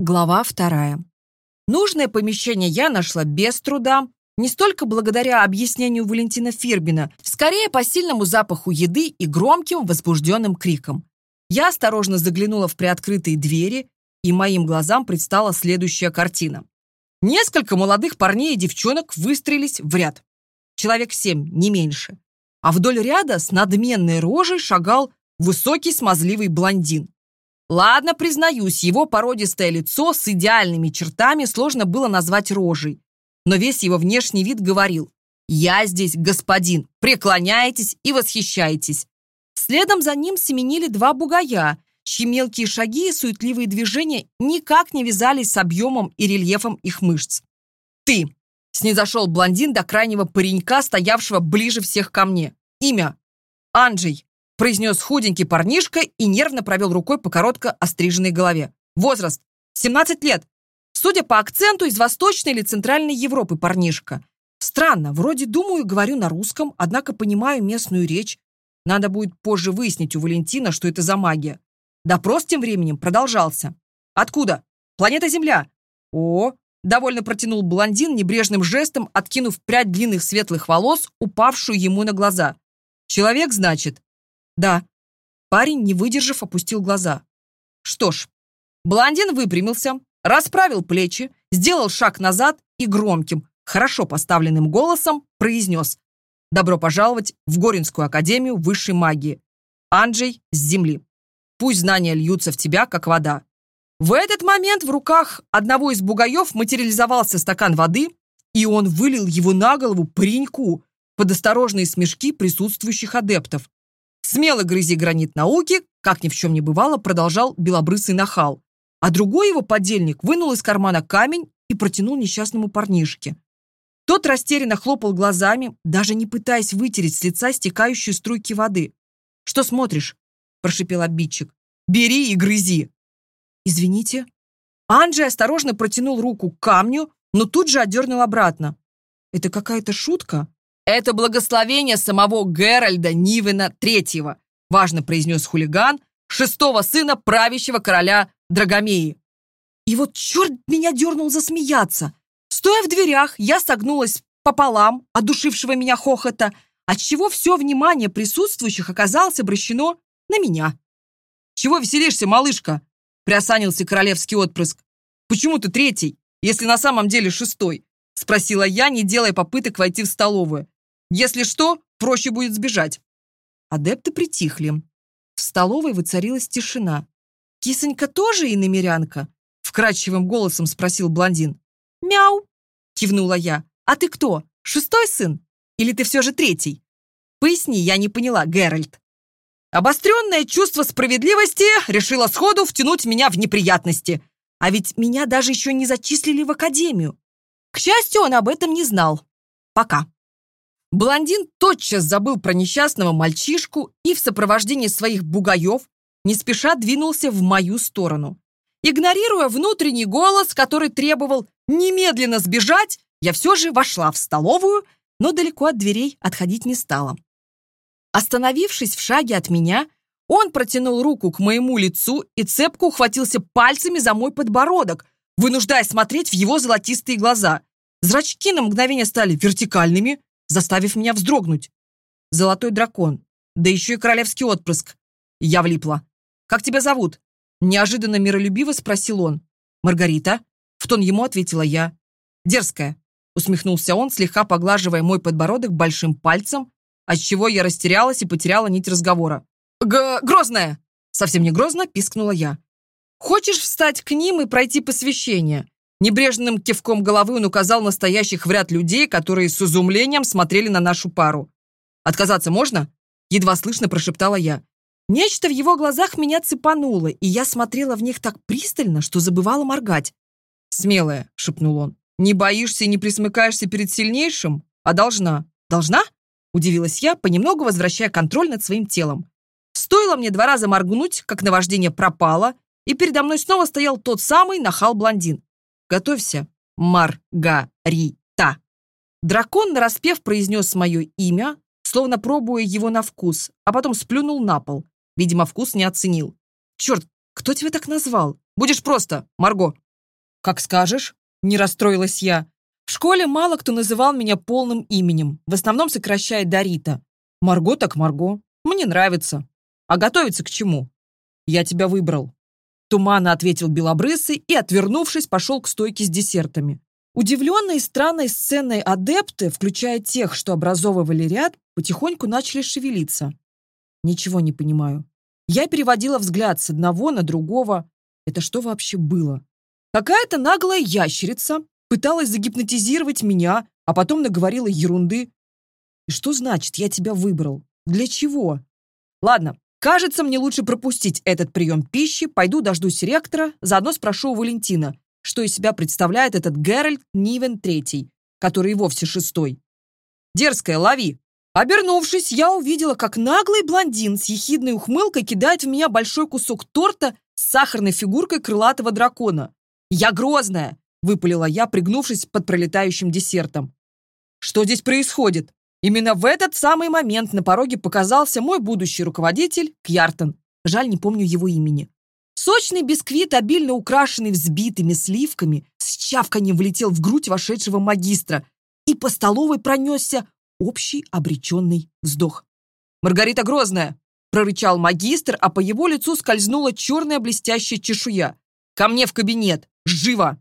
Глава вторая. Нужное помещение я нашла без труда, не столько благодаря объяснению Валентина Фирбина, скорее по сильному запаху еды и громким возбужденным крикам. Я осторожно заглянула в приоткрытые двери, и моим глазам предстала следующая картина. Несколько молодых парней и девчонок выстроились в ряд. Человек семь, не меньше. А вдоль ряда с надменной рожей шагал высокий смазливый блондин. Ладно, признаюсь, его породистое лицо с идеальными чертами сложно было назвать рожей. Но весь его внешний вид говорил «Я здесь, господин, преклоняйтесь и восхищайтесь». Следом за ним семенили два бугая, чьи мелкие шаги и суетливые движения никак не вязались с объемом и рельефом их мышц. «Ты!» – снизошел блондин до крайнего паренька, стоявшего ближе всех ко мне. «Имя?» «Анджей произнес худенький парнишка и нервно провел рукой по коротко остриженной голове. Возраст – 17 лет. Судя по акценту, из Восточной или Центральной Европы парнишка. Странно, вроде думаю, говорю на русском, однако понимаю местную речь. Надо будет позже выяснить у Валентина, что это за магия. Допрос тем временем продолжался. «Откуда? Планета Земля?» «О!» — довольно протянул блондин небрежным жестом, откинув прядь длинных светлых волос, упавшую ему на глаза. «Человек, значит?» Да. Парень, не выдержав, опустил глаза. Что ж, блондин выпрямился, расправил плечи, сделал шаг назад и громким, хорошо поставленным голосом произнес «Добро пожаловать в Горинскую академию высшей магии. Анджей с земли. Пусть знания льются в тебя, как вода». В этот момент в руках одного из бугаев материализовался стакан воды, и он вылил его на голову пареньку под осторожные смешки присутствующих адептов. Смело грызи гранит науки, как ни в чем не бывало, продолжал белобрысый нахал. А другой его подельник вынул из кармана камень и протянул несчастному парнишке. Тот растерянно хлопал глазами, даже не пытаясь вытереть с лица стекающие струйки воды. «Что смотришь?» – прошипел обидчик. «Бери и грызи!» «Извините». Анджей осторожно протянул руку к камню, но тут же отдернул обратно. «Это какая-то шутка?» «Это благословение самого Геральда Нивена Третьего», важно произнес хулиган, шестого сына правящего короля Драгомеи. И вот черт меня дернул засмеяться. Стоя в дверях, я согнулась пополам от душившего меня хохота, отчего все внимание присутствующих оказалось обращено на меня. «Чего веселишься, малышка?» — приосанился королевский отпрыск. «Почему ты третий, если на самом деле шестой?» — спросила я, не делая попыток войти в столовую. Если что, проще будет сбежать». Адепты притихли. В столовой воцарилась тишина. «Кисонька тоже иномерянка?» Вкрадчивым голосом спросил блондин. «Мяу!» — кивнула я. «А ты кто? Шестой сын? Или ты все же третий?» «Поясни, я не поняла, Геральт». Обостренное чувство справедливости решило сходу втянуть меня в неприятности. А ведь меня даже еще не зачислили в академию. К счастью, он об этом не знал. Пока. Блондин тотчас забыл про несчастного мальчишку и в сопровождении своих бугаев не спеша двинулся в мою сторону. Игнорируя внутренний голос, который требовал немедленно сбежать, я все же вошла в столовую, но далеко от дверей отходить не стала. Остановившись в шаге от меня, он протянул руку к моему лицу и цепко ухватился пальцами за мой подбородок, вынуждая смотреть заставив меня вздрогнуть. Золотой дракон, да еще и королевский отпрыск. Я влипла. «Как тебя зовут?» Неожиданно миролюбиво спросил он. «Маргарита?» В тон ему ответила я. «Дерзкая», усмехнулся он, слегка поглаживая мой подбородок большим пальцем, отчего я растерялась и потеряла нить разговора. «Г «Грозная!» Совсем не грозно пискнула я. «Хочешь встать к ним и пройти посвящение? Небрежным кивком головы он указал настоящих в ряд людей, которые с изумлением смотрели на нашу пару. «Отказаться можно?» – едва слышно прошептала я. Нечто в его глазах меня цепануло, и я смотрела в них так пристально, что забывала моргать. «Смелая», — шепнул он, — «не боишься и не присмыкаешься перед сильнейшим, а должна». «Должна?» — удивилась я, понемногу возвращая контроль над своим телом. Стоило мне два раза моргнуть, как наваждение пропало, и передо мной снова стоял тот самый нахал-блондин. Готовься, Маргарита. Дракон, нараспев, произнес мое имя, словно пробуя его на вкус, а потом сплюнул на пол. Видимо, вкус не оценил. Черт, кто тебя так назвал? Будешь просто, Марго. Как скажешь, не расстроилась я. В школе мало кто называл меня полным именем, в основном сокращая Дарита. Марго так Марго. Мне нравится. А готовиться к чему? Я тебя выбрал. Туманно ответил белобрысый и, отвернувшись, пошел к стойке с десертами. Удивленные странной сценой адепты, включая тех, что образовывали ряд, потихоньку начали шевелиться. Ничего не понимаю. Я переводила взгляд с одного на другого. Это что вообще было? Какая-то наглая ящерица пыталась загипнотизировать меня, а потом наговорила ерунды. И что значит, я тебя выбрал? Для чего? Ладно, Кажется, мне лучше пропустить этот прием пищи, пойду дождусь ректора, заодно спрошу у Валентина, что из себя представляет этот Геральт Нивен Третий, который и вовсе шестой. «Дерзкая, лови!» Обернувшись, я увидела, как наглый блондин с ехидной ухмылкой кидает в меня большой кусок торта с сахарной фигуркой крылатого дракона. «Я грозная!» — выпалила я, пригнувшись под пролетающим десертом. «Что здесь происходит?» Именно в этот самый момент на пороге показался мой будущий руководитель Кьяртон. Жаль, не помню его имени. Сочный бисквит, обильно украшенный взбитыми сливками, с чавканием влетел в грудь вошедшего магистра, и по столовой пронесся общий обреченный вздох. «Маргарита Грозная!» — прорычал магистр, а по его лицу скользнула черная блестящая чешуя. «Ко мне в кабинет! Живо!»